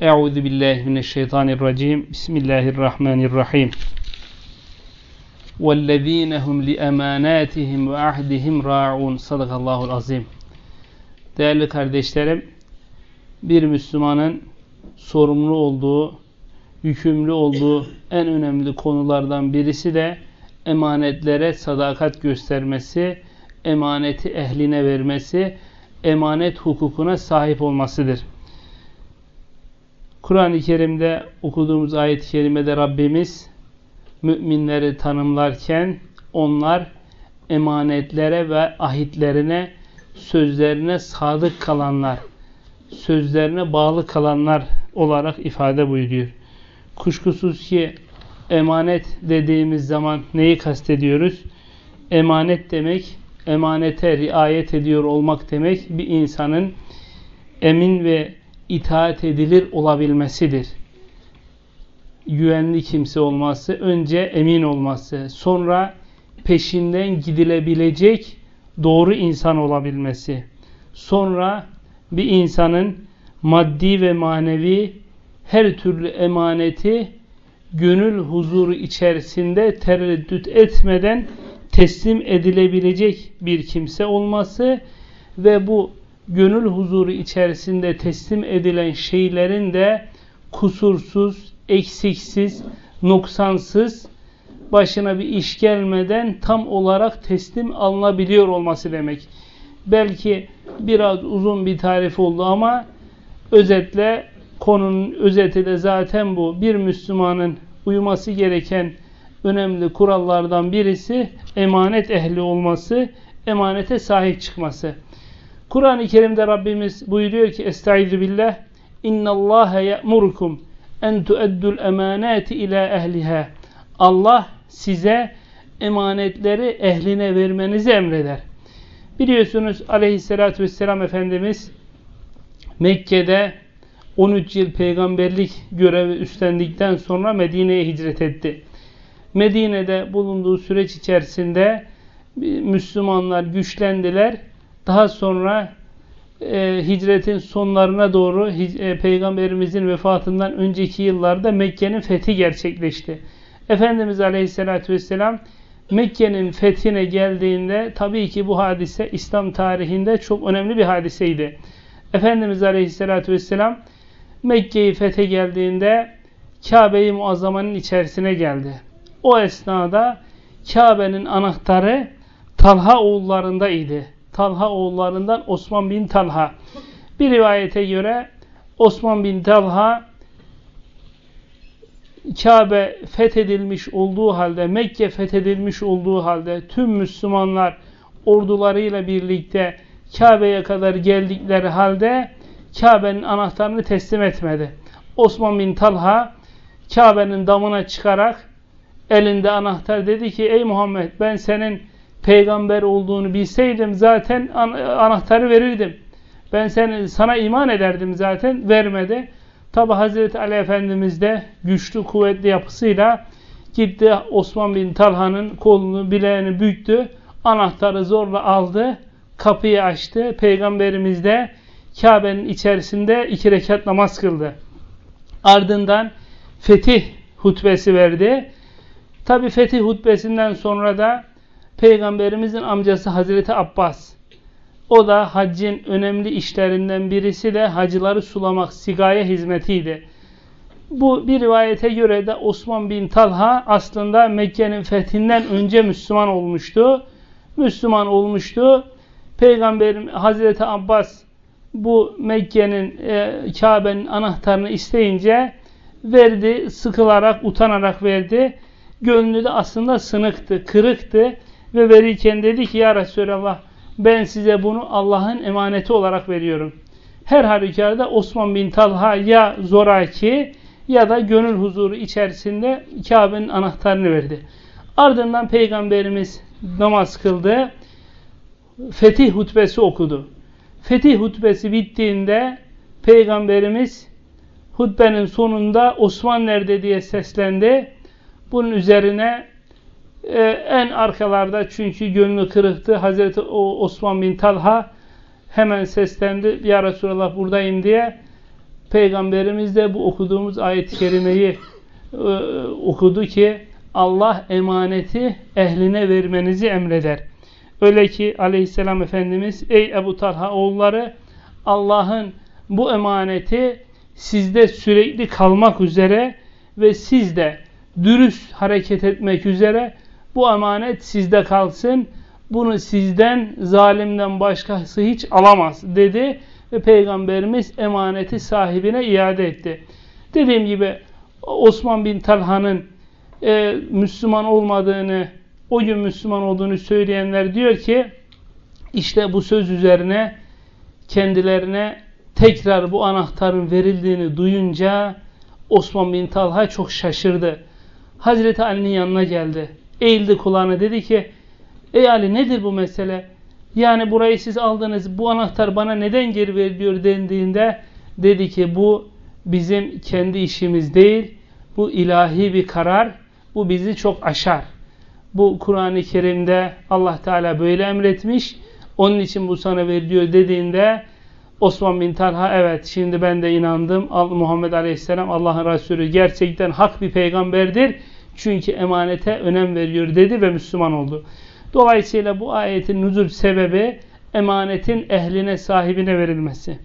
Euzu billahi mineşşeytanirracim. Bismillahirrahmanirrahim. وَالَّذ۪ينَ هُمْ لِأَمَانَاتِهِمْ وَاَحْدِهِمْ رَاعُونَ Sadakallahu azim. Değerli kardeşlerim, bir Müslümanın sorumlu olduğu, yükümlü olduğu en önemli konulardan birisi de emanetlere sadakat göstermesi, emaneti ehline vermesi, emanet hukukuna sahip olmasıdır. Kur'an-ı Kerim'de okuduğumuz ayet-i kerimede Rabbimiz müminleri tanımlarken onlar emanetlere ve ahitlerine, sözlerine sadık kalanlar, sözlerine bağlı kalanlar olarak ifade buyuruyor. Kuşkusuz ki emanet dediğimiz zaman neyi kastediyoruz? Emanet demek, emanete riayet ediyor olmak demek bir insanın emin ve itaat edilir olabilmesidir. Güvenli kimse olması, önce emin olması, sonra peşinden gidilebilecek doğru insan olabilmesi, sonra bir insanın maddi ve manevi her türlü emaneti gönül huzuru içerisinde tereddüt etmeden teslim edilebilecek bir kimse olması ve bu gönül huzuru içerisinde teslim edilen şeylerin de kusursuz, eksiksiz, noksansız, başına bir iş gelmeden tam olarak teslim alınabiliyor olması demek. Belki biraz uzun bir tarif oldu ama özetle konunun özeti de zaten bu. Bir Müslümanın uyuması gereken önemli kurallardan birisi emanet ehli olması, emanete sahip çıkması. Kur'an-ı Kerim'de Rabbimiz buyuruyor ki Estaizu billah İnna Allah ya'murukum en tu'addul emanati ila ehliha. Allah size emanetleri ehline vermenizi emreder. Biliyorsunuz aleyhissalatü vesselam Efendimiz Mekke'de 13 yıl peygamberlik görevi üstlendikten sonra Medine'ye hicret etti. Medine'de bulunduğu süreç içerisinde Müslümanlar güçlendiler. Daha sonra e, hicretin sonlarına doğru e, Peygamberimizin vefatından önceki yıllarda Mekke'nin fethi gerçekleşti. Efendimiz Aleyhisselatü Vesselam Mekke'nin fethine geldiğinde tabii ki bu hadise İslam tarihinde çok önemli bir hadiseydi. Efendimiz Aleyhisselatü Vesselam Mekke'yi fethe geldiğinde Kabe-i Muazzama'nın içerisine geldi. O esnada Kabe'nin anahtarı Talha oğullarında idi. Talha oğullarından Osman bin Talha. Bir rivayete göre Osman bin Talha Kabe fethedilmiş olduğu halde, Mekke fethedilmiş olduğu halde tüm Müslümanlar ordularıyla birlikte Kabe'ye kadar geldikleri halde Kabe'nin anahtarını teslim etmedi. Osman bin Talha Kabe'nin damına çıkarak elinde anahtar dedi ki ey Muhammed ben senin peygamber olduğunu bilseydim zaten anahtarı verirdim. Ben seni, sana iman ederdim zaten vermedi. Tabi Hazreti Ali Efendimiz de güçlü kuvvetli yapısıyla gitti Osman bin Talha'nın kolunu bileğini büktü. Anahtarı zorla aldı. Kapıyı açtı. Peygamberimiz de Kabe'nin içerisinde iki rekat namaz kıldı. Ardından fetih hutbesi verdi. Tabi fetih hutbesinden sonra da Peygamberimizin amcası Hazreti Abbas o da haccın önemli işlerinden birisi de hacıları sulamak, sigaya hizmetiydi. Bu bir rivayete göre de Osman bin Talha aslında Mekke'nin fethinden önce Müslüman olmuştu. Müslüman olmuştu. Peygamberim Hazreti Abbas bu Mekke'nin e, Kabe'nin anahtarını isteyince verdi, sıkılarak, utanarak verdi. Gönlü de aslında sınıktı, kırıktı ve verirken dedi ki ya Resulallah ben size bunu Allah'ın emaneti olarak veriyorum. Her halükarda Osman bin Talha ya zoraki ya da gönül huzuru içerisinde Kabe'nin anahtarını verdi. Ardından Peygamberimiz namaz kıldı. Fetih hutbesi okudu. Fetih hutbesi bittiğinde Peygamberimiz hutbenin sonunda Osman nerede diye seslendi. Bunun üzerine e, en arkalarda çünkü gönlü kırıktı. Hazreti Osman bin Talha hemen seslendi. Ya Resulallah buradayım diye. Peygamberimiz de bu okuduğumuz ayet-i kerimeyi e, okudu ki Allah emaneti ehline vermenizi emreder. Öyle ki aleyhisselam Efendimiz ey Ebu Talha oğulları Allah'ın bu emaneti sizde sürekli kalmak üzere ve siz de dürüst hareket etmek üzere bu emanet sizde kalsın. Bunu sizden zalimden başkası hiç alamaz dedi ve Peygamberimiz emaneti sahibine iade etti. Dediğim gibi Osman bin Talha'nın e, Müslüman olmadığını, o gün Müslüman olduğunu söyleyenler diyor ki işte bu söz üzerine kendilerine tekrar bu anahtarın verildiğini duyunca Osman bin Talha çok şaşırdı. Hazreti Ali'nin yanına geldi. Eğildi kulağına dedi ki Ey Ali nedir bu mesele? Yani burayı siz aldınız bu anahtar bana neden geri veriliyor dendiğinde dedi ki bu bizim kendi işimiz değil. Bu ilahi bir karar. Bu bizi çok aşar. Bu Kur'an-ı Kerim'de Allah Teala böyle emretmiş. Onun için bu sana veriliyor dediğinde Osman bin Talha evet şimdi ben de inandım. Muhammed Aleyhisselam Allah'ın Resulü gerçekten hak bir peygamberdir. Çünkü emanete önem veriyor dedi ve Müslüman oldu. Dolayısıyla bu ayetin nüzul sebebi emanetin ehline sahibine verilmesi.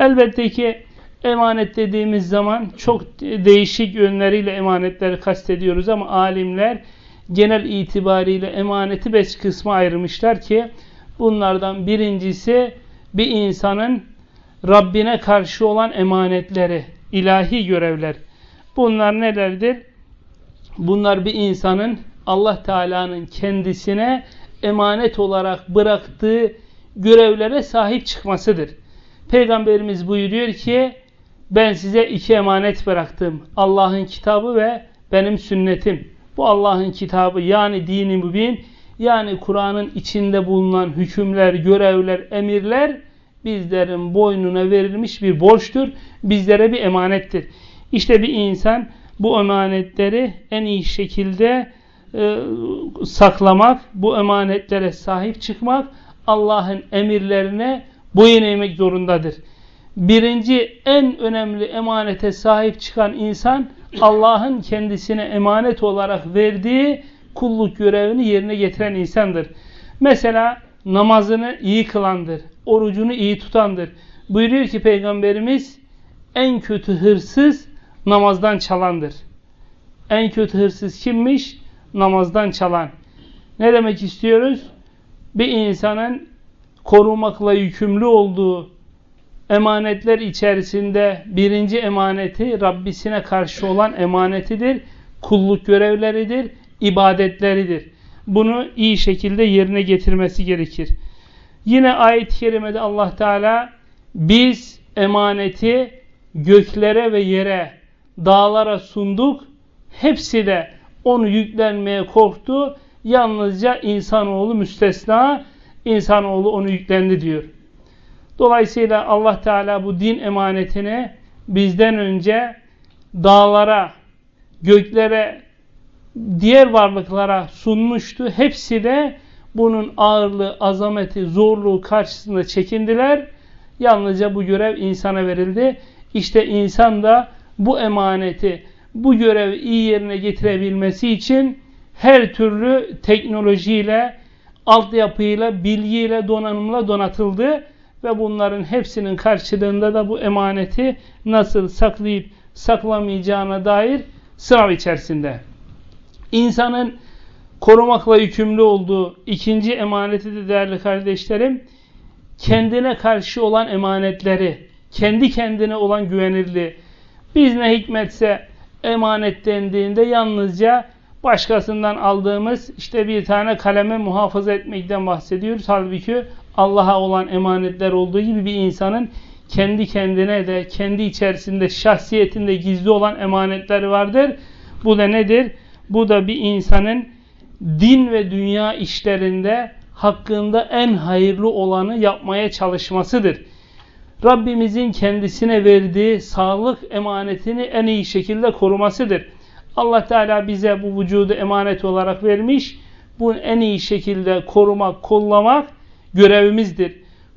Elbette ki emanet dediğimiz zaman çok değişik yönleriyle emanetleri kastediyoruz ama alimler genel itibariyle emaneti beş kısma ayırmışlar ki bunlardan birincisi bir insanın Rabbine karşı olan emanetleri, ilahi görevler. Bunlar nelerdir? Bunlar bir insanın Allah Teala'nın kendisine emanet olarak bıraktığı görevlere sahip çıkmasıdır. Peygamberimiz buyuruyor ki ben size iki emanet bıraktım. Allah'ın kitabı ve benim sünnetim. Bu Allah'ın kitabı yani dini mübin yani Kur'an'ın içinde bulunan hükümler, görevler, emirler bizlerin boynuna verilmiş bir borçtur. Bizlere bir emanettir. İşte bir insan bu emanetleri en iyi şekilde e, saklamak, bu emanetlere sahip çıkmak, Allah'ın emirlerine boyun eğmek zorundadır. Birinci en önemli emanete sahip çıkan insan Allah'ın kendisine emanet olarak verdiği kulluk görevini yerine getiren insandır. Mesela namazını iyi kılandır, orucunu iyi tutandır. Buyuruyor ki Peygamberimiz en kötü hırsız namazdan çalandır. En kötü hırsız kimmiş? Namazdan çalan. Ne demek istiyoruz? Bir insanın korumakla yükümlü olduğu emanetler içerisinde birinci emaneti Rabbisine karşı olan emanetidir. Kulluk görevleridir, ibadetleridir. Bunu iyi şekilde yerine getirmesi gerekir. Yine ayet-i kerimede Allah Teala biz emaneti göklere ve yere, dağlara sunduk. Hepsi de onu yüklenmeye korktu. Yalnızca insanoğlu müstesna, insanoğlu onu yüklendi diyor. Dolayısıyla Allah Teala bu din emanetini bizden önce dağlara, göklere, diğer varlıklara sunmuştu. Hepsi de bunun ağırlığı, azameti, zorluğu karşısında çekindiler. Yalnızca bu görev insana verildi. İşte insan da bu emaneti, bu görevi iyi yerine getirebilmesi için her türlü teknolojiyle, altyapıyla, bilgiyle, donanımla donatıldı ve bunların hepsinin karşılığında da bu emaneti nasıl saklayıp saklamayacağına dair sınav içerisinde. İnsanın korumakla yükümlü olduğu ikinci emaneti de değerli kardeşlerim, kendine karşı olan emanetleri, kendi kendine olan güvenirliği. Biz ne hikmetse emanet dendiğinde yalnızca başkasından aldığımız işte bir tane kaleme muhafaza etmekten bahsediyoruz. Halbuki Allah'a olan emanetler olduğu gibi bir insanın kendi kendine de kendi içerisinde şahsiyetinde gizli olan emanetler vardır. Bu da nedir? Bu da bir insanın din ve dünya işlerinde hakkında en hayırlı olanı yapmaya çalışmasıdır. Rabbimizin kendisine verdiği sağlık emanetini en iyi şekilde korumasıdır. Allah Teala bize bu vücudu emanet olarak vermiş. Bunu en iyi şekilde korumak, kollamak görevimizdir.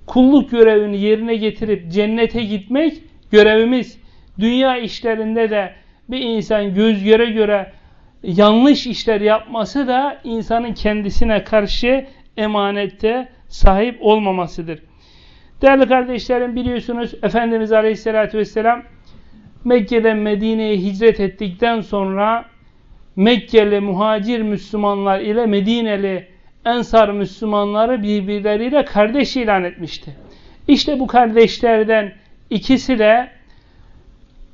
Kulluk görevini yerine getirip cennete gitmek görevimiz. Dünya işlerinde de bir insan göz göre göre yanlış işler yapması da insanın kendisine karşı emanette sahip olmamasıdır. Değerli kardeşlerim biliyorsunuz Efendimiz Aleyhisselatü Vesselam Mekke'den Medine'ye hicret ettikten sonra Mekkeli muhacir Müslümanlar ile Medineli Ensar Müslümanları birbirleriyle kardeş ilan etmişti. İşte bu kardeşlerden ikisi de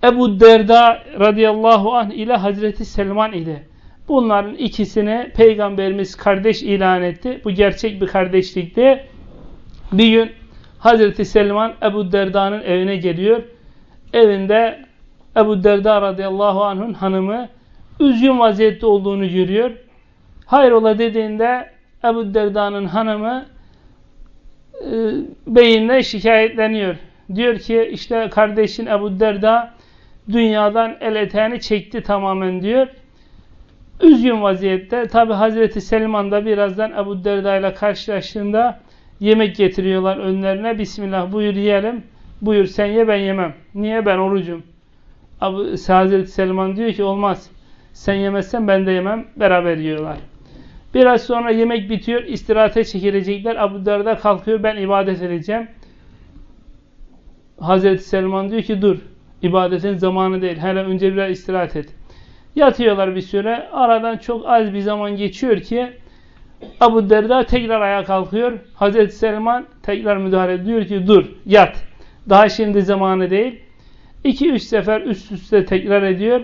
Ebu Derda radıyallahu anh ile Hazreti Selman ile. Bunların ikisini Peygamberimiz kardeş ilan etti. Bu gerçek bir kardeşlikti. Bir gün Hazreti Selman Ebu Derda'nın evine geliyor. Evinde Ebu Derda radıyallahu anh'ın hanımı üzgün vaziyette olduğunu görüyor. Hayrola dediğinde Ebu Derda'nın hanımı e, beyinle şikayetleniyor. Diyor ki işte kardeşin Ebu Derda dünyadan el eteğini çekti tamamen diyor. Üzgün vaziyette. Tabi Hazreti Selman da birazdan Ebu Derda ile karşılaştığında yemek getiriyorlar önlerine. Bismillah buyur yiyelim. Buyur sen ye ben yemem. Niye ben orucum? Hazreti Selman diyor ki olmaz. Sen yemezsen ben de yemem. Beraber yiyorlar. Biraz sonra yemek bitiyor. istirahate çekilecekler. Abu Derda kalkıyor. Ben ibadet edeceğim. Hazreti Selman diyor ki dur. İbadetin zamanı değil. Hele önce biraz istirahat et. Yatıyorlar bir süre. Aradan çok az bir zaman geçiyor ki Abu Derda tekrar ayağa kalkıyor. Hazreti Selman tekrar müdahale ediyor ki dur yat. Daha şimdi zamanı değil. 2-3 sefer üst üste tekrar ediyor.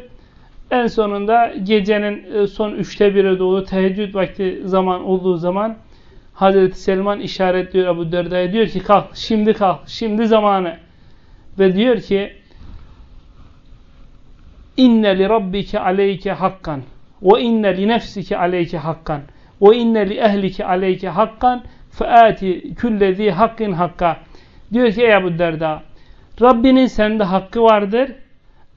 En sonunda gecenin e, son üçte biri doğru teheccüd vakti zaman olduğu zaman Hazreti Selman işaretliyor Abu Derda'ya diyor ki kalk şimdi kalk şimdi zamanı ve diyor ki inne li rabbike aleyke hakkan ve inne li nefsike aleyke hakkan ve inne li ehlike aleyke hakkan feati küllezi hakkin hakka. Diyor ki ey Ebu Derda Rabbinin sende hakkı vardır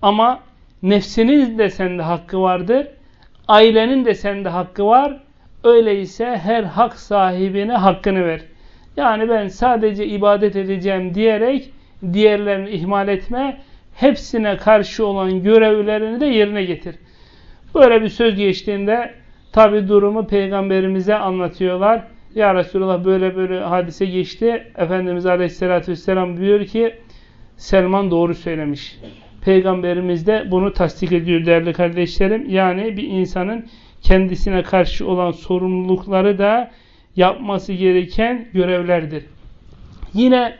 ama nefsinin de sende hakkı vardır ailenin de sende hakkı var. Öyleyse her hak sahibine hakkını ver. Yani ben sadece ibadet edeceğim diyerek diğerlerini ihmal etme hepsine karşı olan görevlerini de yerine getir. Böyle bir söz geçtiğinde tabi durumu peygamberimize anlatıyorlar. Ya Resulallah böyle böyle hadise geçti. Efendimiz Aleyhisselatü Vesselam diyor ki Selman doğru söylemiş. Peygamberimiz de bunu tasdik ediyor değerli kardeşlerim. Yani bir insanın kendisine karşı olan sorumlulukları da yapması gereken görevlerdir. Yine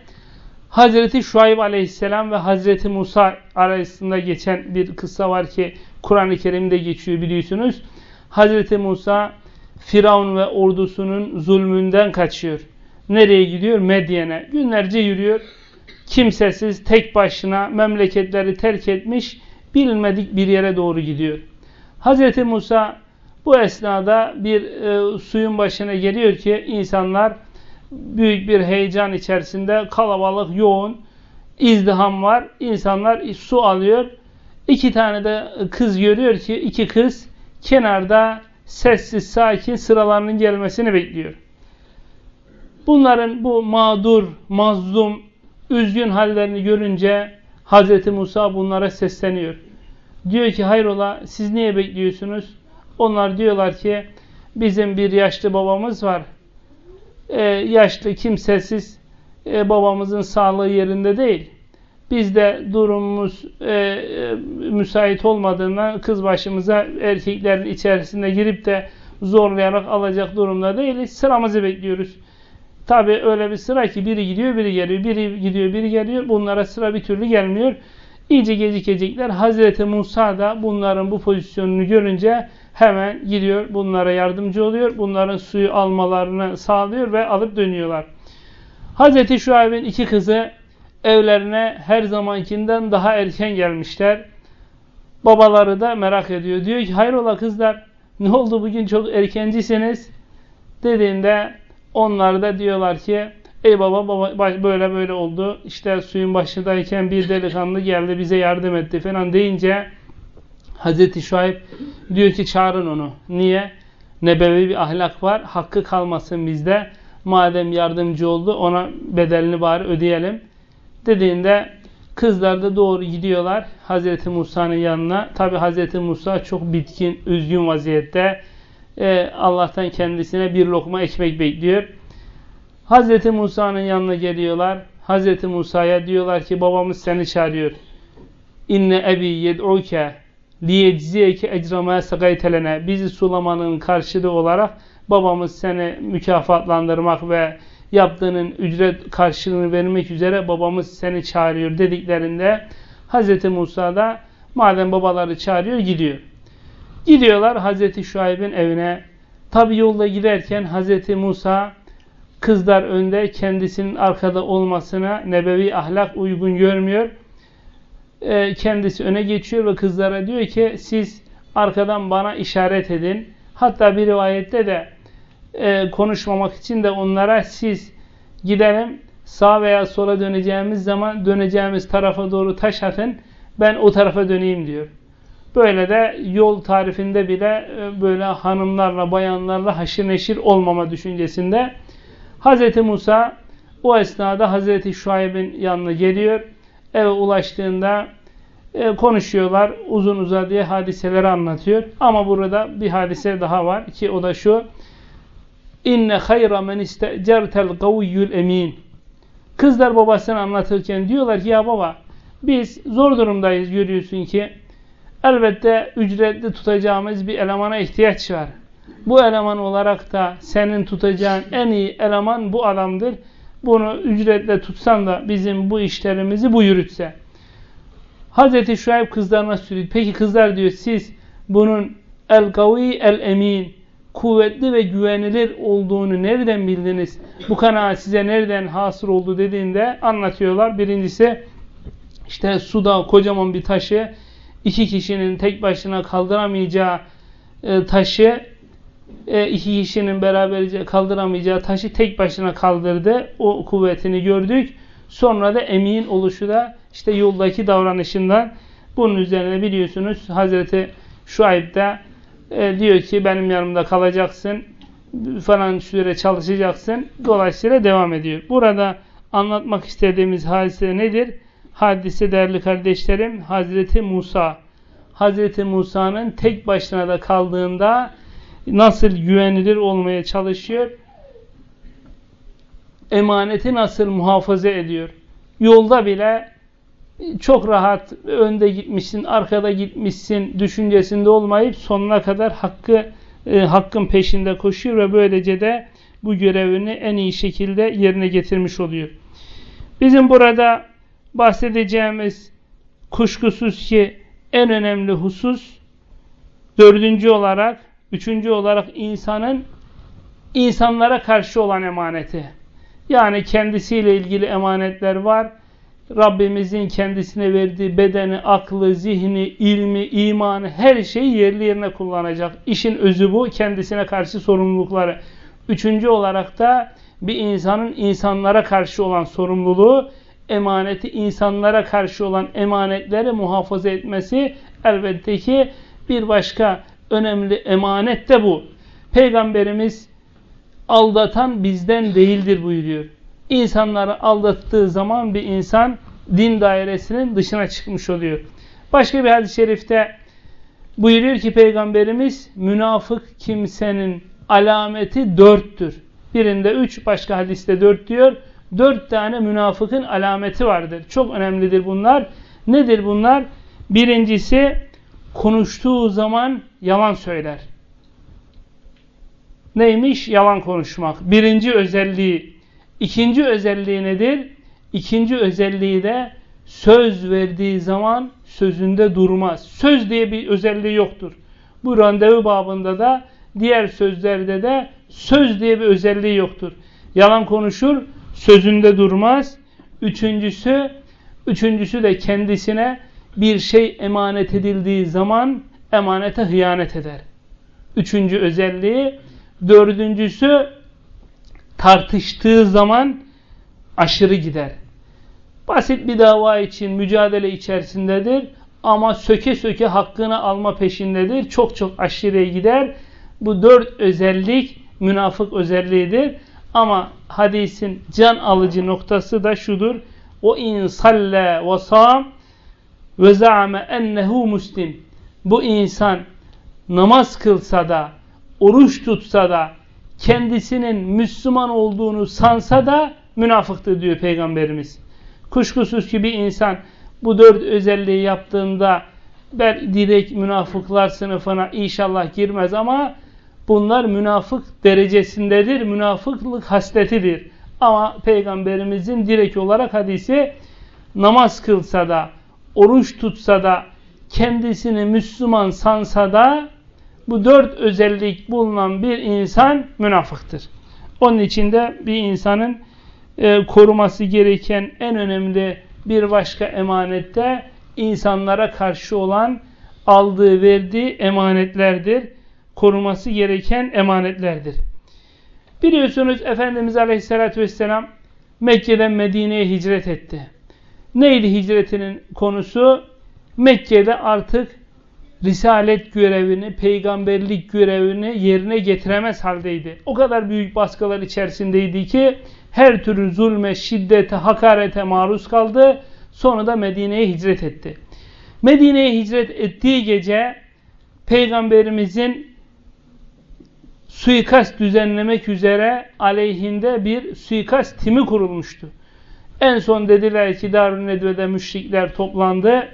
Hazreti Şuayb aleyhisselam ve Hazreti Musa arasında geçen bir kıssa var ki Kur'an-ı Kerim'de geçiyor biliyorsunuz. Hazreti Musa Firavun ve ordusunun zulmünden kaçıyor. Nereye gidiyor? Medyen'e. Günlerce yürüyor. Kimsesiz, tek başına memleketleri terk etmiş, bilinmedik bir yere doğru gidiyor. Hazreti Musa bu esnada bir e, suyun başına geliyor ki insanlar büyük bir heyecan içerisinde kalabalık, yoğun, izdiham var. İnsanlar su alıyor. İki tane de kız görüyor ki iki kız kenarda sessiz, sakin sıralarının gelmesini bekliyor. Bunların bu mağdur, mazlum, üzgün hallerini görünce Hz. Musa bunlara sesleniyor. Diyor ki hayrola siz niye bekliyorsunuz? Onlar diyorlar ki bizim bir yaşlı babamız var e, yaşlı, kimsesiz e, babamızın sağlığı yerinde değil. Biz de durumumuz e, e, müsait olmadığından kız başımıza erkeklerin içerisinde girip de zorlayarak alacak durumda değiliz. Sıramızı bekliyoruz. Tabi öyle bir sıra ki biri gidiyor biri geliyor, biri gidiyor biri geliyor. Bunlara sıra bir türlü gelmiyor. İyice gecikecekler. Hazreti Musa da bunların bu pozisyonunu görünce hemen gidiyor bunlara yardımcı oluyor. Bunların suyu almalarını sağlıyor ve alıp dönüyorlar. Hazreti Şuayb'in iki kızı evlerine her zamankinden daha erken gelmişler. Babaları da merak ediyor. Diyor ki hayrola kızlar ne oldu bugün çok erkencisiniz dediğinde onlar da diyorlar ki ey baba, baba böyle böyle oldu. İşte suyun başındayken bir delikanlı geldi bize yardım etti falan deyince Hazreti Şuayb diyor ki çağırın onu. Niye? Nebevi bir ahlak var. Hakkı kalmasın bizde. Madem yardımcı oldu ona bedelini bari ödeyelim. Dediğinde Kızlar da doğru gidiyorlar Hazreti Musa'nın yanına. Tabi Hazreti Musa çok bitkin, üzgün vaziyette. Ee, Allah'tan kendisine bir lokma ekmek bekliyor. Hazreti Musa'nın yanına geliyorlar. Hazreti Musa'ya diyorlar ki babamız seni çağırıyor. İnne ebi yed'uke liyecziyeke ecramaya sagaytelene. Bizi sulamanın karşılığı olarak babamız seni mükafatlandırmak ve yaptığının ücret karşılığını vermek üzere babamız seni çağırıyor dediklerinde Hz. Musa da madem babaları çağırıyor gidiyor. Gidiyorlar Hz. Şuayb'in evine. Tabi yolda giderken Hz. Musa kızlar önde kendisinin arkada olmasına nebevi ahlak uygun görmüyor. E, kendisi öne geçiyor ve kızlara diyor ki siz arkadan bana işaret edin. Hatta bir rivayette de e, konuşmamak için de onlara siz gidelim sağ veya sola döneceğimiz zaman döneceğimiz tarafa doğru taş atın ben o tarafa döneyim diyor. Böyle de yol tarifinde bile e, böyle hanımlarla bayanlarla haşır neşir olmama düşüncesinde Hz. Musa o esnada Hz. Şuayb'in yanına geliyor. Eve ulaştığında e, konuşuyorlar. Uzun uzadıya hadiseleri anlatıyor. Ama burada bir hadise daha var ki o da şu. İnne hayra men istecertel kaviyyül emin. Kızlar babasını anlatırken diyorlar ki ya baba biz zor durumdayız görüyorsun ki elbette ücretli tutacağımız bir elemana ihtiyaç var. Bu eleman olarak da senin tutacağın en iyi eleman bu adamdır. Bunu ücretle tutsan da bizim bu işlerimizi bu yürütse. Hazreti Şuayb kızlarına söylüyor. Peki kızlar diyor siz bunun el-gavi el-emin kuvvetli ve güvenilir olduğunu nereden bildiniz? Bu kanaat size nereden hasır oldu dediğinde anlatıyorlar. Birincisi işte suda kocaman bir taşı iki kişinin tek başına kaldıramayacağı e, taşı e, iki kişinin beraberce kaldıramayacağı taşı tek başına kaldırdı. O kuvvetini gördük. Sonra da emin oluşu da işte yoldaki davranışından bunun üzerine biliyorsunuz Hazreti Şuayb de e, diyor ki benim yanımda kalacaksın falan süre çalışacaksın. Dolayısıyla devam ediyor. Burada anlatmak istediğimiz hadise nedir? Hadise değerli kardeşlerim Hazreti Musa. Hazreti Musa'nın tek başına da kaldığında nasıl güvenilir olmaya çalışıyor? Emaneti nasıl muhafaza ediyor? Yolda bile çok rahat önde gitmişsin, arkada gitmişsin düşüncesinde olmayıp sonuna kadar hakkı e, hakkın peşinde koşuyor ve böylece de bu görevini en iyi şekilde yerine getirmiş oluyor. Bizim burada bahsedeceğimiz kuşkusuz ki en önemli husus dördüncü olarak, üçüncü olarak insanın insanlara karşı olan emaneti. Yani kendisiyle ilgili emanetler var Rabbimizin kendisine verdiği bedeni, aklı, zihni, ilmi, imanı her şeyi yerli yerine kullanacak. İşin özü bu. Kendisine karşı sorumlulukları. Üçüncü olarak da bir insanın insanlara karşı olan sorumluluğu, emaneti insanlara karşı olan emanetleri muhafaza etmesi elbette ki bir başka önemli emanet de bu. Peygamberimiz aldatan bizden değildir buyuruyor insanları aldattığı zaman bir insan din dairesinin dışına çıkmış oluyor. Başka bir hadis-i şerifte buyuruyor ki Peygamberimiz münafık kimsenin alameti dörttür. Birinde üç, başka hadiste dört diyor. Dört tane münafıkın alameti vardır. Çok önemlidir bunlar. Nedir bunlar? Birincisi konuştuğu zaman yalan söyler. Neymiş? Yalan konuşmak. Birinci özelliği İkinci özelliği nedir? İkinci özelliği de söz verdiği zaman sözünde durmaz. Söz diye bir özelliği yoktur. Bu randevu babında da diğer sözlerde de söz diye bir özelliği yoktur. Yalan konuşur, sözünde durmaz. Üçüncüsü, üçüncüsü de kendisine bir şey emanet edildiği zaman emanete hıyanet eder. Üçüncü özelliği. Dördüncüsü tartıştığı zaman aşırı gider. Basit bir dava için mücadele içerisindedir ama söke söke hakkını alma peşindedir. Çok çok aşırıya gider. Bu dört özellik münafık özelliğidir. Ama hadisin can alıcı noktası da şudur. o in salle ve sam ve za'ame ennehu muslim. Bu insan namaz kılsa da, oruç tutsa da, kendisinin Müslüman olduğunu sansa da münafıktır diyor Peygamberimiz. Kuşkusuz ki bir insan bu dört özelliği yaptığında ben direkt münafıklar sınıfına inşallah girmez ama bunlar münafık derecesindedir. Münafıklık hasletidir. Ama Peygamberimizin direkt olarak hadisi namaz kılsa da, oruç tutsa da, kendisini Müslüman sansa da bu dört özellik bulunan bir insan münafıktır. Onun için de bir insanın e, koruması gereken en önemli bir başka emanette insanlara karşı olan aldığı verdiği emanetlerdir. Koruması gereken emanetlerdir. Biliyorsunuz Efendimiz Aleyhisselatü Vesselam Mekke'den Medine'ye hicret etti. Neydi hicretinin konusu? Mekke'de artık risalet görevini, peygamberlik görevini yerine getiremez haldeydi. O kadar büyük baskılar içerisindeydi ki her türlü zulme, şiddete, hakarete maruz kaldı. Sonra da Medine'ye hicret etti. Medine'ye hicret ettiği gece Peygamberimizin suikast düzenlemek üzere aleyhinde bir suikast timi kurulmuştu. En son dediler ki Darun Nedve'de müşrikler toplandı.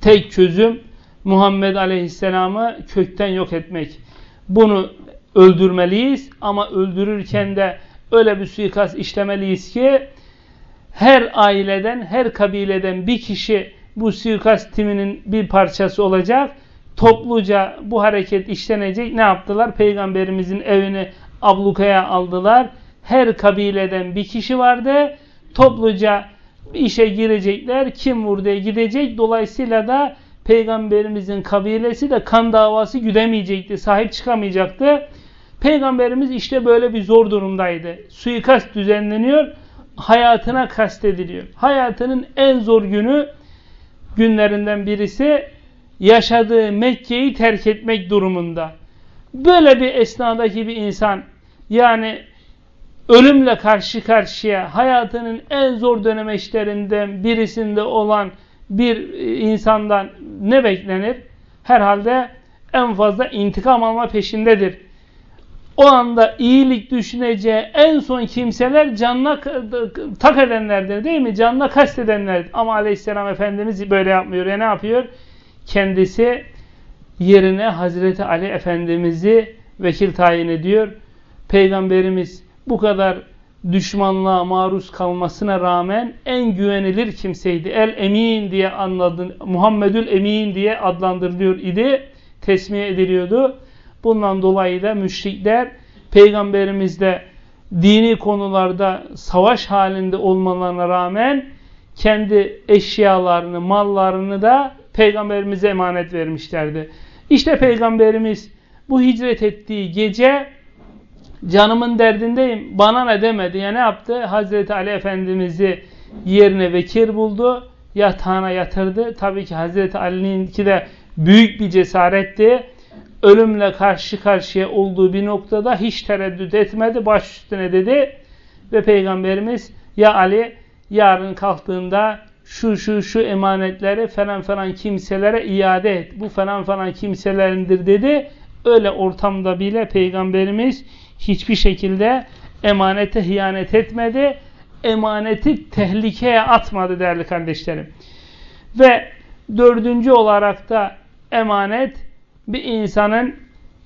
Tek çözüm Muhammed Aleyhisselam'ı kökten yok etmek. Bunu öldürmeliyiz ama öldürürken de öyle bir suikast işlemeliyiz ki her aileden, her kabileden bir kişi bu suikast timinin bir parçası olacak. Topluca bu hareket işlenecek. Ne yaptılar? Peygamberimizin evini ablukaya aldılar. Her kabileden bir kişi vardı. Topluca işe girecekler. Kim vurduya gidecek. Dolayısıyla da Peygamberimizin kabilesi de kan davası güdemeyecekti. Sahip çıkamayacaktı. Peygamberimiz işte böyle bir zor durumdaydı. Suikast düzenleniyor. Hayatına kastediliyor. Hayatının en zor günü günlerinden birisi yaşadığı Mekke'yi terk etmek durumunda. Böyle bir esnadaki bir insan yani ölümle karşı karşıya hayatının en zor dönemeçlerinden birisinde olan bir insandan ne beklenir? Herhalde en fazla intikam alma peşindedir. O anda iyilik düşüneceği en son kimseler canına tak edenlerdir değil mi? Canına kastedenlerdir. Ama aleyhisselam Efendimiz böyle yapmıyor. Ya ne yapıyor? Kendisi yerine Hazreti Ali Efendimiz'i vekil tayin ediyor. Peygamberimiz bu kadar düşmanlığa maruz kalmasına rağmen en güvenilir kimseydi. El Emin diye anladın, Muhammedül Emin diye adlandırılıyor idi. Tesmiye ediliyordu. Bundan dolayı da müşrikler peygamberimizle dini konularda savaş halinde olmalarına rağmen kendi eşyalarını, mallarını da peygamberimize emanet vermişlerdi. İşte peygamberimiz bu hicret ettiği gece canımın derdindeyim bana ne demedi ya ne yaptı? Hazreti Ali Efendimiz'i yerine vekir buldu. Yatağına yatırdı. Tabii ki Hazreti Ali'ninki de büyük bir cesaretti. Ölümle karşı karşıya olduğu bir noktada hiç tereddüt etmedi. Baş üstüne dedi. Ve Peygamberimiz ya Ali yarın kalktığında şu şu şu emanetleri falan falan kimselere iade et. Bu falan falan kimselerindir dedi. Öyle ortamda bile Peygamberimiz hiçbir şekilde emanete hıyanet etmedi. Emaneti tehlikeye atmadı değerli kardeşlerim. Ve dördüncü olarak da emanet bir insanın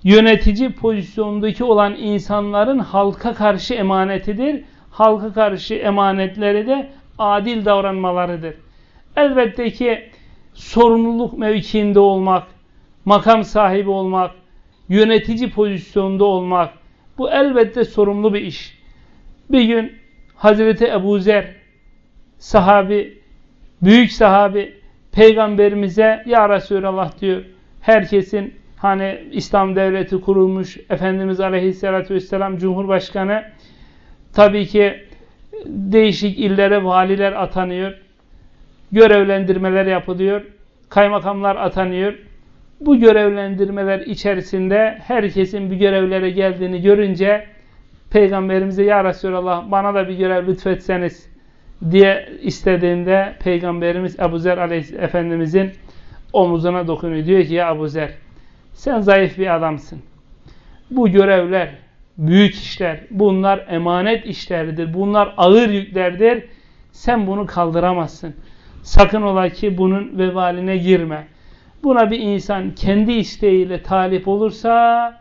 yönetici pozisyondaki olan insanların halka karşı emanetidir. Halka karşı emanetleri de adil davranmalarıdır. Elbette ki sorumluluk mevkiinde olmak, makam sahibi olmak, yönetici pozisyonda olmak, bu elbette sorumlu bir iş. Bir gün Hazreti Ebu Zer sahabi, büyük sahabi peygamberimize ya Resulallah diyor herkesin hani İslam devleti kurulmuş Efendimiz Aleyhisselatü Vesselam Cumhurbaşkanı tabii ki değişik illere valiler atanıyor. Görevlendirmeler yapılıyor. Kaymakamlar atanıyor bu görevlendirmeler içerisinde herkesin bir görevlere geldiğini görünce Peygamberimize Ya Resulallah bana da bir görev lütfetseniz diye istediğinde Peygamberimiz Ebu Zer Efendimizin omuzuna dokunuyor. Diyor ki ya Ebu Zer sen zayıf bir adamsın. Bu görevler, büyük işler, bunlar emanet işleridir. Bunlar ağır yüklerdir. Sen bunu kaldıramazsın. Sakın ola ki bunun vebaline girme. Buna bir insan kendi isteğiyle talip olursa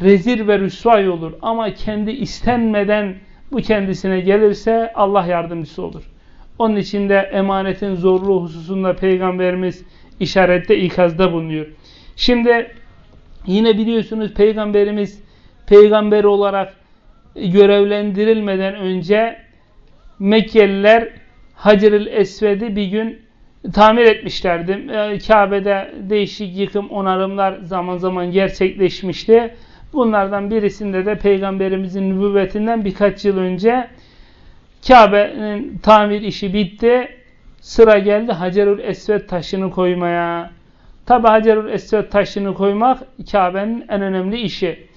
rezil ve rüsvay olur. Ama kendi istenmeden bu kendisine gelirse Allah yardımcısı olur. Onun için de emanetin zorluğu hususunda Peygamberimiz işarette ikazda bulunuyor. Şimdi yine biliyorsunuz Peygamberimiz peygamber olarak görevlendirilmeden önce Mekkeliler Hacer-ül Esved'i bir gün tamir etmişlerdi. Ee, Kabe'de değişik yıkım onarımlar zaman zaman gerçekleşmişti. Bunlardan birisinde de Peygamberimizin nübüvvetinden birkaç yıl önce Kabe'nin tamir işi bitti. Sıra geldi Hacerül Esved taşını koymaya. Tabi Hacerül Esved taşını koymak Kabe'nin en önemli işi.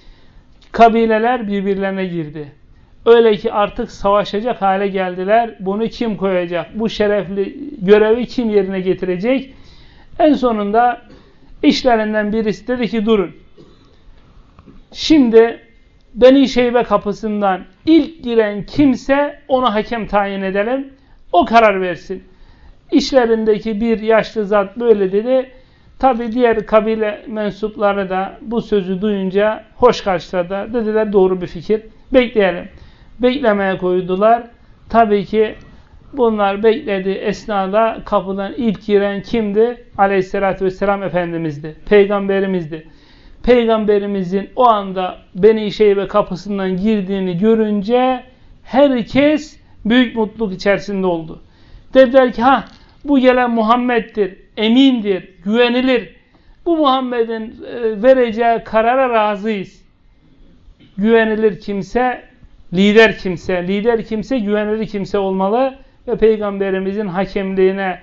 Kabileler birbirlerine girdi. Öyle ki artık savaşacak hale geldiler. Bunu kim koyacak? Bu şerefli görevi kim yerine getirecek? En sonunda işlerinden birisi dedi ki durun. Şimdi Beni Şeybe kapısından ilk giren kimse ona hakem tayin edelim. O karar versin. İşlerindeki bir yaşlı zat böyle dedi. Tabi diğer kabile mensupları da bu sözü duyunca hoş karşıladı. Dediler doğru bir fikir. Bekleyelim. Beklemeye koydular. Tabii ki bunlar beklediği esnada kapıdan ilk giren kimdi? Aleyhissalatü vesselam Efendimiz'di. Peygamberimizdi. Peygamberimizin o anda Beni Şeybe kapısından girdiğini görünce herkes büyük mutluluk içerisinde oldu. Dediler ki ha bu gelen Muhammed'dir, emindir, güvenilir. Bu Muhammed'in e, vereceği karara razıyız. Güvenilir kimse, lider kimse, lider kimse güvenilir kimse olmalı ve Peygamberimizin hakemliğine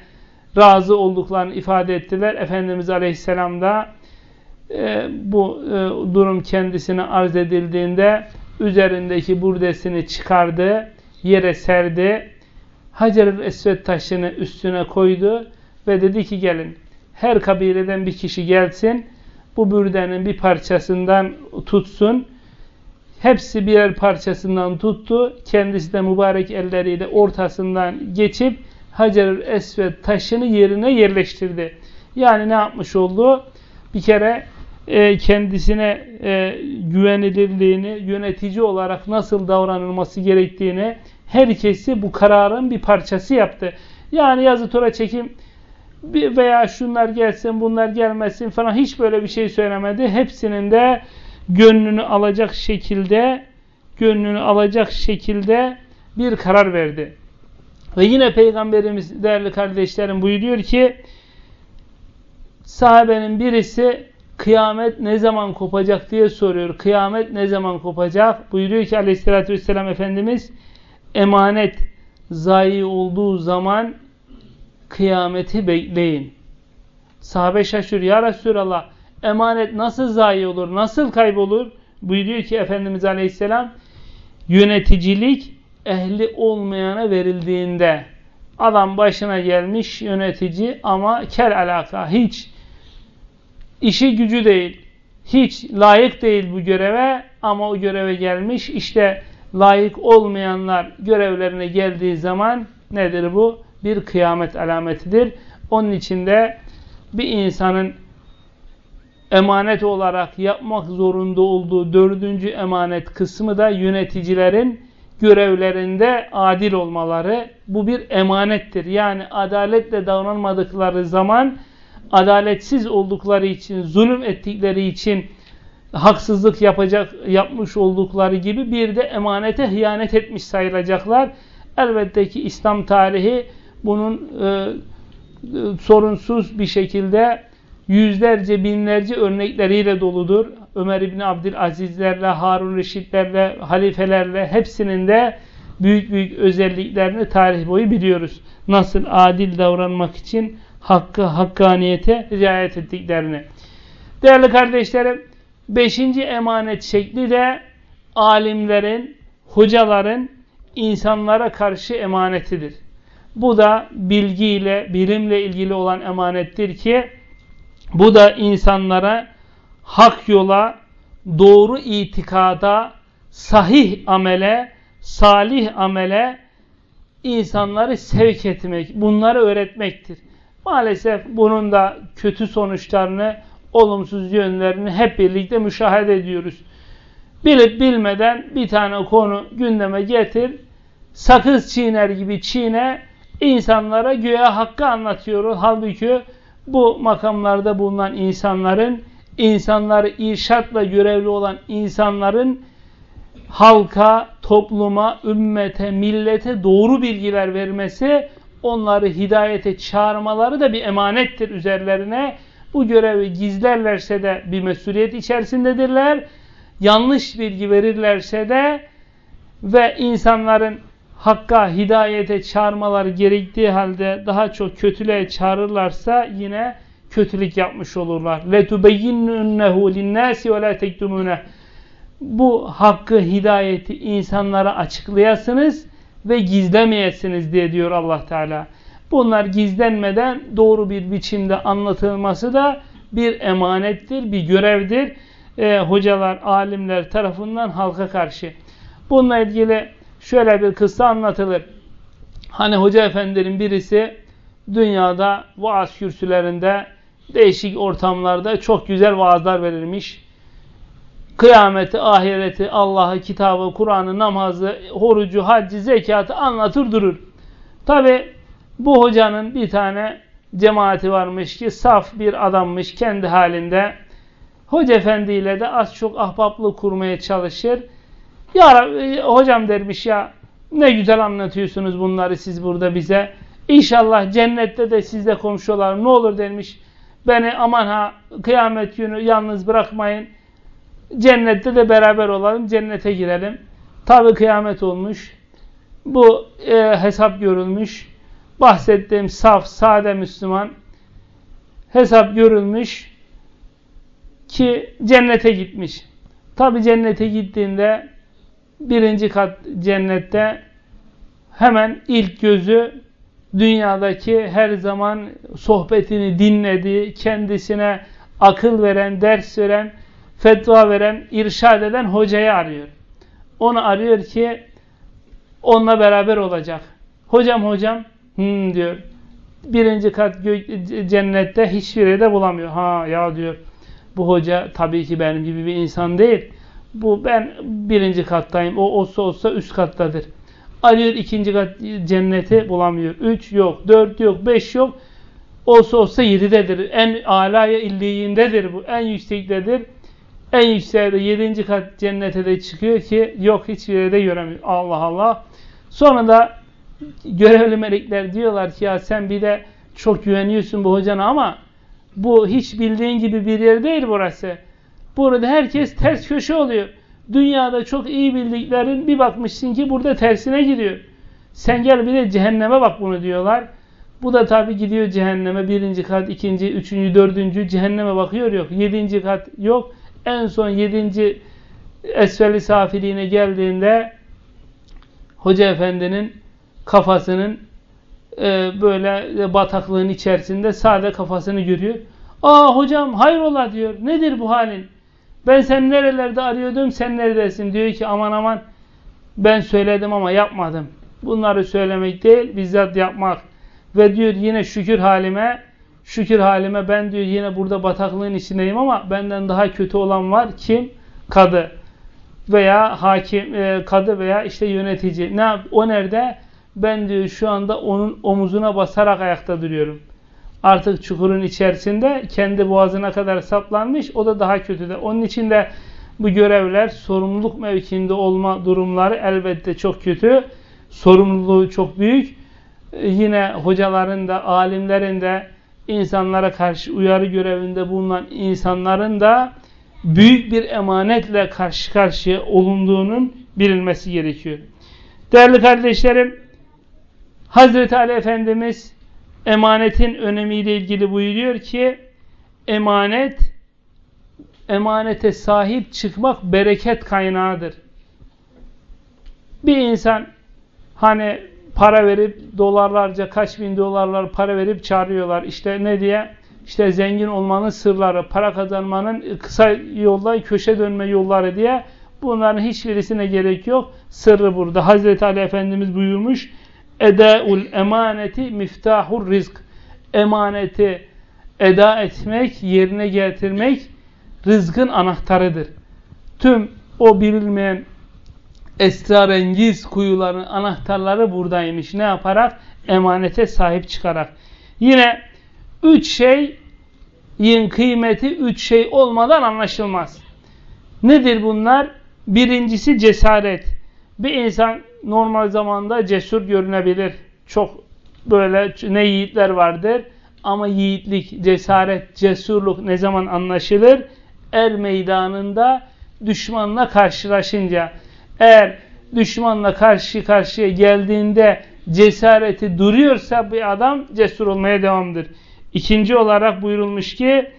razı olduklarını ifade ettiler. Efendimiz Aleyhisselam da e, bu e, durum kendisine arz edildiğinde üzerindeki burdesini çıkardı, yere serdi. Hacer-ül Esved taşını üstüne koydu ve dedi ki gelin her kabileden bir kişi gelsin bu bürdenin bir parçasından tutsun. Hepsi birer parçasından tuttu. Kendisi de mübarek elleriyle ortasından geçip Hacer-ül Esved taşını yerine yerleştirdi. Yani ne yapmış oldu? Bir kere e, kendisine e, güvenilirliğini, yönetici olarak nasıl davranılması gerektiğini herkesi bu kararın bir parçası yaptı. Yani yazı tura çekim veya şunlar gelsin bunlar gelmesin falan hiç böyle bir şey söylemedi. Hepsinin de gönlünü alacak şekilde gönlünü alacak şekilde bir karar verdi. Ve yine Peygamberimiz değerli kardeşlerim buyuruyor ki sahabenin birisi kıyamet ne zaman kopacak diye soruyor. Kıyamet ne zaman kopacak? Buyuruyor ki aleyhissalatü vesselam Efendimiz emanet zayi olduğu zaman kıyameti bekleyin. Sahabe şaşırıyor. Ya Resulallah emanet nasıl zayi olur? Nasıl kaybolur? Buyuruyor ki Efendimiz Aleyhisselam yöneticilik ehli olmayana verildiğinde adam başına gelmiş yönetici ama kel alaka hiç işi gücü değil hiç layık değil bu göreve ama o göreve gelmiş işte layık olmayanlar görevlerine geldiği zaman nedir bu? Bir kıyamet alametidir. Onun içinde bir insanın emanet olarak yapmak zorunda olduğu dördüncü emanet kısmı da yöneticilerin görevlerinde adil olmaları. Bu bir emanettir. Yani adaletle davranmadıkları zaman adaletsiz oldukları için, zulüm ettikleri için haksızlık yapacak yapmış oldukları gibi bir de emanete hıyanet etmiş sayılacaklar. Elbette ki İslam tarihi bunun e, e, sorunsuz bir şekilde yüzlerce binlerce örnekleriyle doludur. Ömer İbni Abdülazizlerle, Harun Reşitlerle, halifelerle hepsinin de büyük büyük özelliklerini tarih boyu biliyoruz. Nasıl adil davranmak için hakkı, hakkaniyete riayet ettiklerini. Değerli kardeşlerim, beşinci emanet şekli de alimlerin, hocaların insanlara karşı emanetidir. Bu da bilgiyle, bilimle ilgili olan emanettir ki bu da insanlara hak yola, doğru itikada, sahih amele, salih amele insanları sevk etmek, bunları öğretmektir. Maalesef bunun da kötü sonuçlarını, olumsuz yönlerini hep birlikte müşahede ediyoruz. Bilip bilmeden bir tane konu gündeme getir, sakız çiğner gibi çiğne, insanlara güya hakkı anlatıyoruz. Halbuki bu makamlarda bulunan insanların, insanları irşatla görevli olan insanların halka, topluma, ümmete, millete doğru bilgiler vermesi, onları hidayete çağırmaları da bir emanettir üzerlerine. Bu görevi gizlerlerse de bir mesuliyet içerisindedirler. Yanlış bilgi verirlerse de ve insanların hakka, hidayete çağırmaları gerektiği halde daha çok kötülüğe çağırırlarsa yine kötülük yapmış olurlar. لَتُبَيِّنُّنَّهُ لِلنَّاسِ وَلَا تَكْتُمُونَهُ Bu hakkı, hidayeti insanlara açıklayasınız ve gizlemeyesiniz diye diyor Allah Teala. Bunlar gizlenmeden doğru bir biçimde anlatılması da bir emanettir, bir görevdir. E, hocalar, alimler tarafından halka karşı. Bununla ilgili şöyle bir kıssa anlatılır. Hani hoca efendilerin birisi dünyada vaaz kürsülerinde değişik ortamlarda çok güzel vaazlar verilmiş. Kıyameti, ahireti, Allah'ı, kitabı, Kur'an'ı, namazı, horucu, haccı, zekatı anlatır durur. Tabi bu hocanın bir tane cemaati varmış ki saf bir adammış kendi halinde. Hoca efendiyle de az çok ahbaplık kurmaya çalışır. Ya hocam dermiş ya ne güzel anlatıyorsunuz bunları siz burada bize. İnşallah cennette de sizle komşu. Ne olur demiş. Beni aman ha kıyamet günü yalnız bırakmayın. Cennette de beraber olalım. Cennete girelim. Tabi kıyamet olmuş. Bu e, hesap görülmüş. Bahsettiğim saf, sade Müslüman hesap görülmüş ki cennete gitmiş. Tabi cennete gittiğinde birinci kat cennette hemen ilk gözü dünyadaki her zaman sohbetini dinlediği, kendisine akıl veren, ders veren, fetva veren, irşad eden hocayı arıyor. Onu arıyor ki onunla beraber olacak. Hocam hocam hmm diyor. Birinci kat cennette hiçbir yerde bulamıyor. Ha ya diyor. Bu hoca tabii ki benim gibi bir insan değil. Bu ben birinci kattayım. O olsa olsa üst kattadır. Arıyor ikinci kat cenneti bulamıyor. Üç yok, dört yok, beş yok. Olsa olsa yedidedir. En alaya illiğindedir bu. En yüksektedir. En yükseğe yedinci kat cennete de çıkıyor ki yok hiçbir yerde göremiyor. Allah Allah. Sonra da görevli melekler diyorlar ki ya sen bir de çok güveniyorsun bu hocana ama bu hiç bildiğin gibi bir yer değil burası. Burada herkes ters köşe oluyor. Dünyada çok iyi bildiklerin bir bakmışsın ki burada tersine gidiyor. Sen gel bir de cehenneme bak bunu diyorlar. Bu da tabi gidiyor cehenneme. Birinci kat, ikinci, üçüncü, dördüncü cehenneme bakıyor yok. Yedinci kat yok. En son yedinci esfeli safiliğine geldiğinde Hoca Efendi'nin kafasının e, böyle bataklığın içerisinde sade kafasını görüyor. Aa hocam hayrola diyor. Nedir bu halin? Ben sen nerelerde arıyordum sen neredesin? Diyor ki aman aman ben söyledim ama yapmadım. Bunları söylemek değil bizzat yapmak. Ve diyor yine şükür halime şükür halime ben diyor yine burada bataklığın içindeyim ama benden daha kötü olan var. Kim? Kadı veya hakim, e, kadı veya işte yönetici. Ne o nerede? Ben diyor şu anda onun omuzuna basarak ayakta duruyorum artık çukurun içerisinde kendi boğazına kadar saplanmış. O da daha kötü de. Onun için de bu görevler sorumluluk mevkiinde olma durumları elbette çok kötü. Sorumluluğu çok büyük. Ee, yine hocaların da, alimlerin de insanlara karşı uyarı görevinde bulunan insanların da büyük bir emanetle karşı karşıya olunduğunun bilinmesi gerekiyor. Değerli kardeşlerim, Hazreti Ali Efendimiz emanetin önemiyle ilgili buyuruyor ki emanet emanete sahip çıkmak bereket kaynağıdır. Bir insan Hani para verip dolarlarca kaç bin dolarlar para verip çağırıyorlar. İşte ne diye? İşte zengin olmanın sırları, para kazanmanın kısa yoldan köşe dönme yolları diye bunların hiçbirisine gerek yok. Sırrı burada. Hazreti Ali Efendimiz buyurmuş. Edaul emaneti miftahur rizk. Emaneti eda etmek, yerine getirmek rızkın anahtarıdır. Tüm o bilinmeyen esrarengiz kuyuların anahtarları buradaymış. Ne yaparak? Emanete sahip çıkarak. Yine üç şeyin kıymeti üç şey olmadan anlaşılmaz. Nedir bunlar? Birincisi cesaret. Bir insan normal zamanda cesur görünebilir. Çok böyle ne yiğitler vardır. Ama yiğitlik, cesaret, cesurluk ne zaman anlaşılır? Er meydanında düşmanla karşılaşınca. Eğer düşmanla karşı karşıya geldiğinde cesareti duruyorsa bir adam cesur olmaya devamdır. İkinci olarak buyurulmuş ki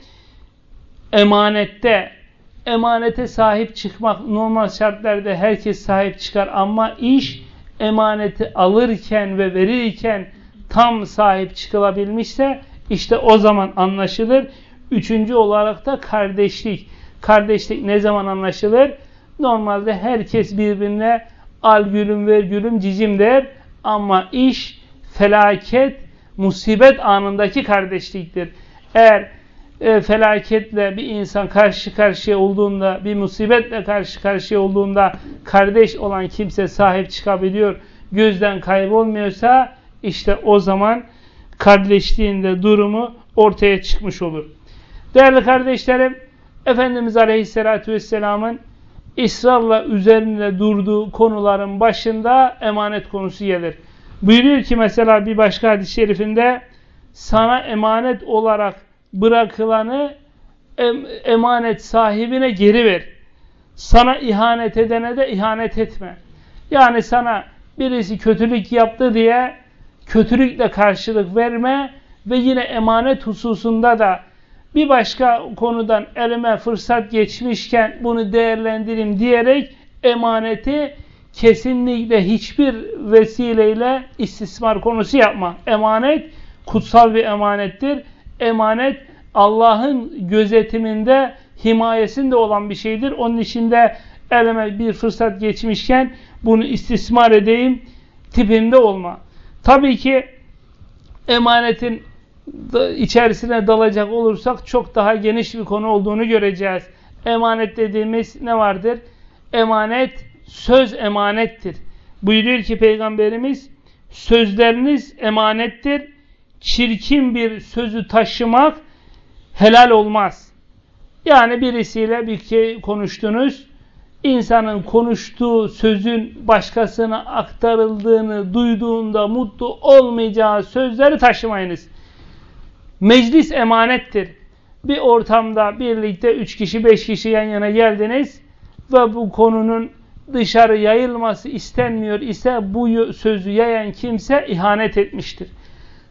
emanette emanete sahip çıkmak normal şartlarda herkes sahip çıkar ama iş emaneti alırken ve verirken tam sahip çıkılabilmişse işte o zaman anlaşılır. Üçüncü olarak da kardeşlik. Kardeşlik ne zaman anlaşılır? Normalde herkes birbirine al gülüm ver gülüm cicim der ama iş felaket, musibet anındaki kardeşliktir. Eğer e, felaketle bir insan karşı karşıya olduğunda, bir musibetle karşı karşıya olduğunda kardeş olan kimse sahip çıkabiliyor, gözden kaybolmuyorsa işte o zaman kardeşliğinde durumu ortaya çıkmış olur. Değerli kardeşlerim, Efendimiz Aleyhisselatü Vesselam'ın ısrarla üzerinde durduğu konuların başında emanet konusu gelir. Buyuruyor ki mesela bir başka hadis-i şerifinde sana emanet olarak bırakılanı em emanet sahibine geri ver. Sana ihanet edene de ihanet etme. Yani sana birisi kötülük yaptı diye kötülükle karşılık verme ve yine emanet hususunda da bir başka konudan elime fırsat geçmişken bunu değerlendireyim diyerek emaneti kesinlikle hiçbir vesileyle istismar konusu yapma. Emanet kutsal bir emanettir. Emanet Allah'ın gözetiminde, himayesinde olan bir şeydir. Onun içinde elime bir fırsat geçmişken bunu istismar edeyim tipinde olma. Tabii ki emanetin içerisine dalacak olursak çok daha geniş bir konu olduğunu göreceğiz. Emanet dediğimiz ne vardır? Emanet söz emanettir. Buyuruyor ki Peygamberimiz sözleriniz emanettir. Çirkin bir sözü taşımak helal olmaz. Yani birisiyle bir şey konuştunuz. İnsanın konuştuğu sözün başkasına aktarıldığını duyduğunda mutlu olmayacağı sözleri taşımayınız. Meclis emanettir. Bir ortamda birlikte üç kişi beş kişi yan yana geldiniz ve bu konunun dışarı yayılması istenmiyor ise bu sözü yayan kimse ihanet etmiştir.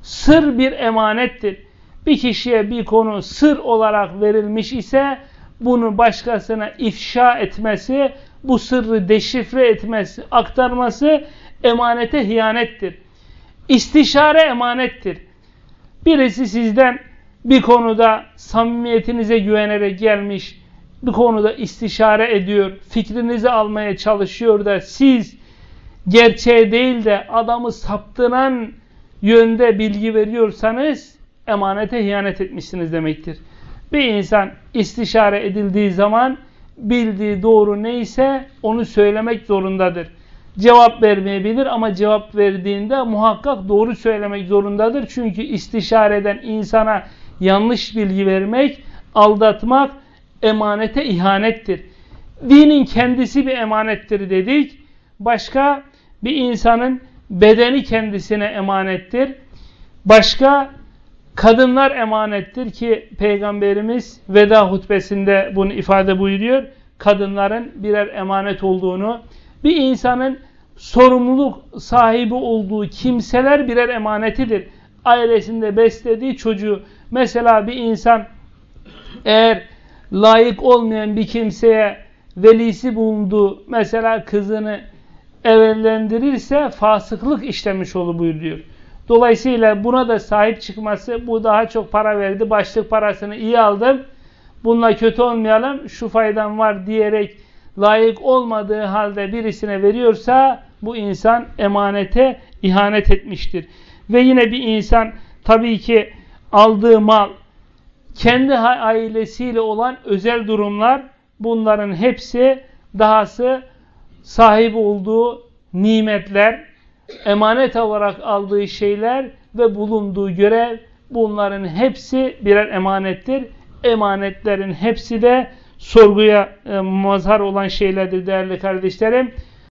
Sır bir emanettir. Bir kişiye bir konu sır olarak verilmiş ise bunu başkasına ifşa etmesi, bu sırrı deşifre etmesi, aktarması emanete hiyanettir. İstişare emanettir. Birisi sizden bir konuda samimiyetinize güvenerek gelmiş, bir konuda istişare ediyor, fikrinizi almaya çalışıyor da siz gerçeğe değil de adamı saptıran yönde bilgi veriyorsanız emanete ihanet etmişsiniz demektir. Bir insan istişare edildiği zaman bildiği doğru neyse onu söylemek zorundadır. Cevap vermeyebilir ama cevap verdiğinde muhakkak doğru söylemek zorundadır. Çünkü istişareden insana yanlış bilgi vermek, aldatmak emanete ihanettir. Dinin kendisi bir emanettir dedik. Başka bir insanın bedeni kendisine emanettir. Başka kadınlar emanettir ki Peygamberimiz veda hutbesinde bunu ifade buyuruyor. Kadınların birer emanet olduğunu, bir insanın sorumluluk sahibi olduğu kimseler birer emanetidir. Ailesinde beslediği çocuğu, mesela bir insan eğer layık olmayan bir kimseye velisi bulunduğu, mesela kızını evlendirirse fasıklık işlemiş olur buyuruyor. Dolayısıyla buna da sahip çıkması bu daha çok para verdi. Başlık parasını iyi aldım. Bununla kötü olmayalım. Şu faydan var diyerek layık olmadığı halde birisine veriyorsa bu insan emanete ihanet etmiştir. Ve yine bir insan tabii ki aldığı mal kendi ailesiyle olan özel durumlar bunların hepsi dahası sahip olduğu nimetler, emanet olarak aldığı şeyler ve bulunduğu görev bunların hepsi birer emanettir. Emanetlerin hepsi de sorguya e, mazhar olan şeylerdir değerli kardeşlerim.